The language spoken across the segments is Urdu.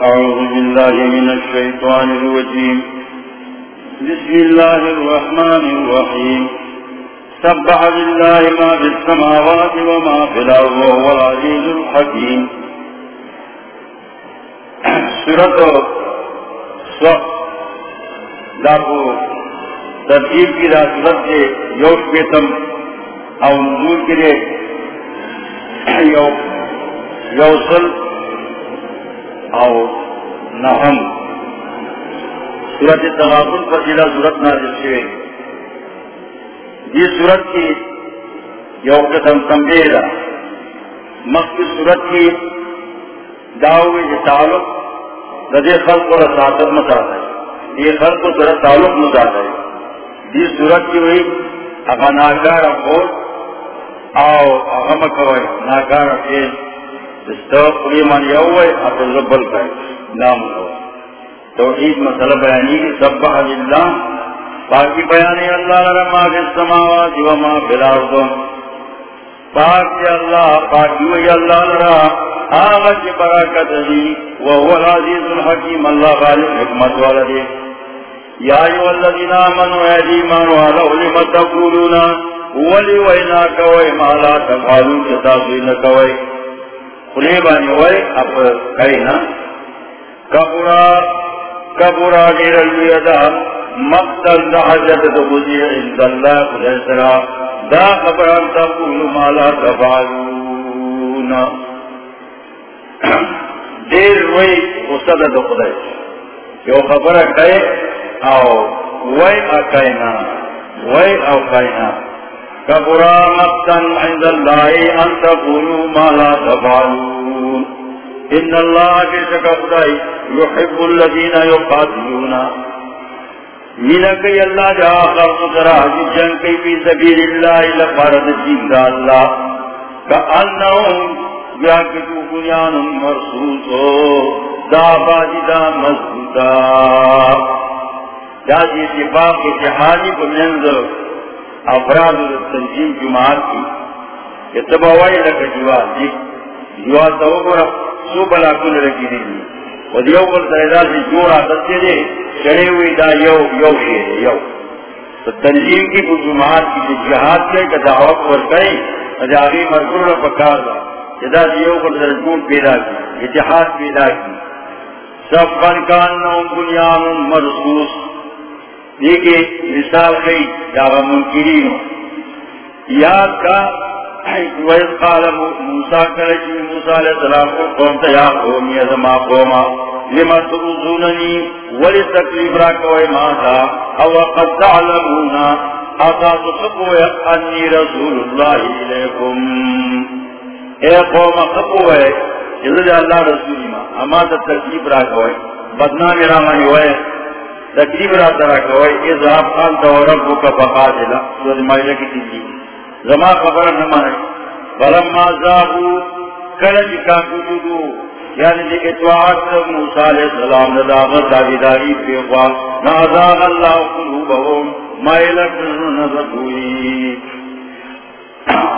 أعوذ بالله من الشيطان الرجيم. بسم الله الرحمن الرحيم. سبح لله ما في السماوات وما في الأرض وهو العزيز الحكيم. سورة صف دارو ترتیب کی راسلت سے یوش پیتم او نزول کرے یو یوصل او نحم سورت تغابن پر جلا سورت نازل شوئے۔ یہ سورت کی یو قسم تنبیہ مخی سورت کی دعوی جی تعلق رضی خلق و رساتت مساعد ہے۔ یہ خلق و سورت تعلق مساعد ہے۔ یہ سورت کی ہوئی اگا ناکار افور او اگا مکوئی ناکار افیر من یوئے اپنے ربل کا نام ہو توحید مسئلہ بیانی کی سبح للہ۔ باقی بیانی اللہ لرما فی السماوات وما فی الارض۔ باقی اللہ، باقی وی اللہ لرا آغت برکت دی جی، وهو العزیز الحکیم، اللہ غالب حکمت والدی یا ایو الذین آمنوا جی ایدی مانو آلہ لما تقولون ولی وینا کوئی مالا تفعلون کتاسوی نکوئی خلی بانی ہوئے اب کئی نا کبورا کبورا دیر الویدہ مقتل دا حجت دا بودی عند اللہ خلی سرا دا خبران تقول مالا تفعلون دیر وی استد دا خلی یو خبر کئی او وی اکینا وی او کینا كبرا مقتا عند الله أن تقولوا ما لا تفعلون. إن الله كشك أفضي يحب الذين يقاتلون. منك يلا جاء خلق سراج جنك في سبيل الله لفرد جند الله. كأنهم يأكدوا بنيان مرسوس دا باجدا مزبوطا دا جي اتفاق اتحادي بمنزل افراد تنظیم جماعت کی یہ اتباوائی لکا جواد جی جواد تا وقورا سو بلا کل رکی دی۔ و دیو کل سیدہ سے جوڑا دستے دے چڑے ہوئی دا یو یو شیر یو۔ تو تنظیم کی کو جماعت کی جہاد کے کہ دعوت پر ورکائی اجاغی مرکور را پکار دا۔ جدا دیو کل سرکون پیدا کی، اتحاد پیدا کی۔ سب فنکانوں بنیان مرسوس۔ دیکھے مثال گئی جاگا منکرین یاد کا ویس قال موسیٰ کرچی موسیٰ علیہ السلام کو قومتا یا قومی ازما قوما لما تروزوننی ولی تکلیف را کوئی ماتا او قد تعلمونا اتا انی رسول اللہ علیکم اے قوم خبوئے اللہ رسولی ما، اما تا تکلیف را کوئی بدنامی رامانی ہوئے۔ تقریب را ترا کوئی اذاب خان تو رب کا فقاتلا۔ سورۃ مائدہ کی تیجی زما خبر نہ مانے۔ فلما ذابو کلج کا وجودو یعنی کہ اطاعت موسی علیہ السلام نے دعوت داویداری پہ ہوا نازاغ اللہ قلوبهم مائلت نظروی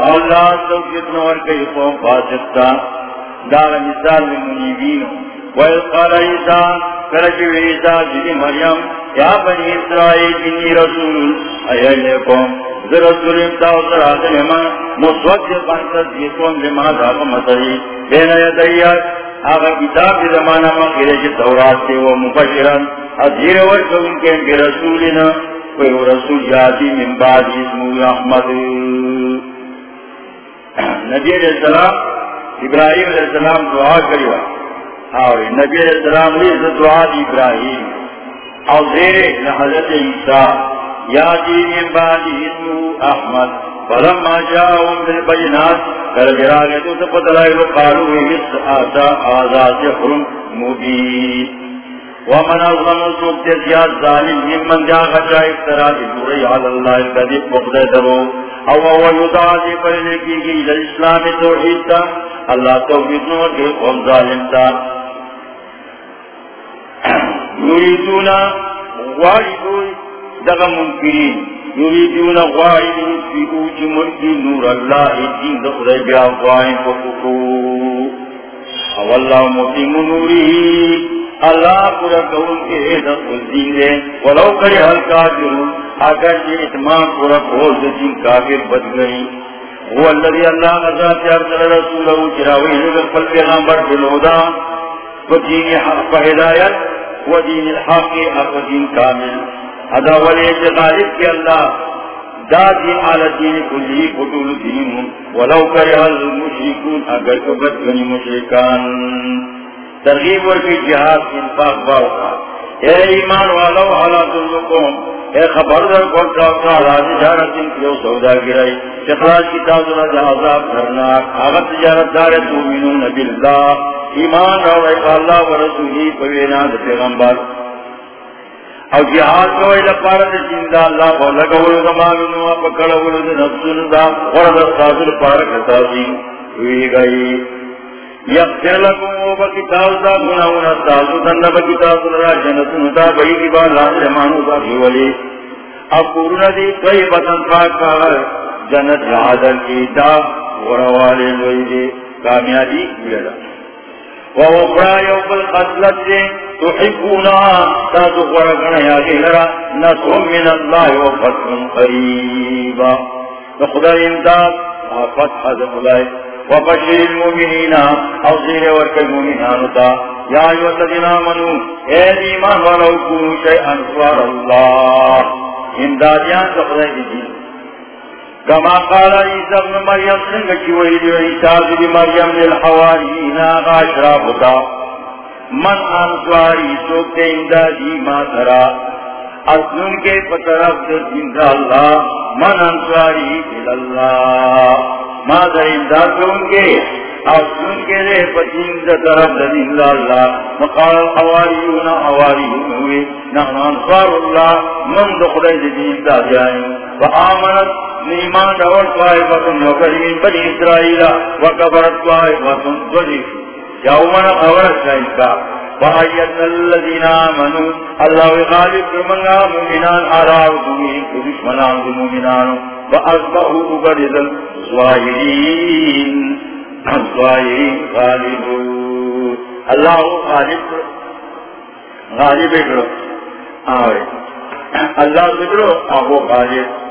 اللہ تو کتنا اور کئی قوم فاسقتا دار مثال من منیبینوں وَإِذْ قَالَ عِيسَى كَرَجِوِ عِيسَى جِنِ کتاب زمانہ تورات سے کے رسولنا کوئی رسول جاتی من بعد اسمو احمد نبی علیہ السلام ابراہیم علیہ السلام دعا کریوا اور نبی علیہ السلام نے دعا دی ابراہیم، اور زیر حضرت عیسیٰ، یا دین بعد اسمو احمد، فلما جاءهم بالبينات قال جرى تو تقدر قالوا يس آتا آزاد حرم مبين ومن أظلم سوق زياد ظالم، ممن جاء خشا افترى بجوري على الله الكذب مقدره او هو يدعى فرلقه إلى الإسلام توحيد الله توحيد نور کے قوم ظالم تا۔ يريدون وعيدون دغا منكرين. يريدون غائد يسفئوا جملك نور الله الدين دخل بأفواههم وكفروا واللہ مقیم نوری اللہ پورا قول کے حیدت الدین دے ولو کرے حل کافر اگر جی اتمام پورا قول دین کافر بد گئی. وہ اللہ اللہ نزاد ارسل رسولہ چراوی نگر پل پیغامبر بالہدا ودین حق ہدایت ودین الحق حق دین کامل ادا ولی غالب کے اللہ دا دین آل دین کلی قطول دین ولو کرے المشرکون، اگر کبت گنی مشرکان۔ ترغیب ورکی جہاد، انفاق باوکا اے ایمان والو، حالا دلکم اے خبر در کرتا اکتا راضی جارت ان کیو سودا گرائی؟ چخراج کی تازلہ جہازاب کرناک آغت تجارت دارت مومنون باللہ ایمان رو ایک اللہ ورسولی پوینا دا پیغمبر. او جہاد کوئی لپارا دا جندہ اللہ کو لگولو دا معلومو پکڑولو دا نفسون دا ورد استاذر پارا کتازی ہوئی گئی. یغفر لکم و بکتاز دا گناہونا استاذو دن بکتاز دا جنتون دا بئی کی لان جمانو دا بھیولی اب قرون دی کئی بطن پاک کاغر جنت رہادر کی دا وروالی لوئی دی. کامیابی بیڑا ووقرا يوم القتلة. تحبونا تاتو قرقنا يا غيرا نصر من الله وفتح قريبا فخذ الامداد وبشر المؤمنين. المؤمنان. اے ایمان سوار امدادیان كما قال عيسى ابن مريم سنك ويلي عيسى ابن مريم للحواريين غاشرا من انصاري سوك امدادي ما ترى اصنون کے پترف دین اللہ. من انصاری اللہ. ما در امداد ان کے. اصنون کے لیے پتین طرف دین اللہ. مقال الحواریون حواریون ہوئے. نحن انصار اللہ. من دخل دین امداد جائیں. فآمنت ایمان دور طائفتن وکرین بنی اسرائیل وکبرت طائفتن دوجی یومن اورت شاہدکا وحیتنا الذین آمنوا اللہ غالب منگا مومنان آراو دوئین کو دشمنان دو مومنان وأصبحوا أبرزا ظاهرين الظاهرين غالبون الله غالب غالب اکرو آوے اللہ ذکرو آبو غالب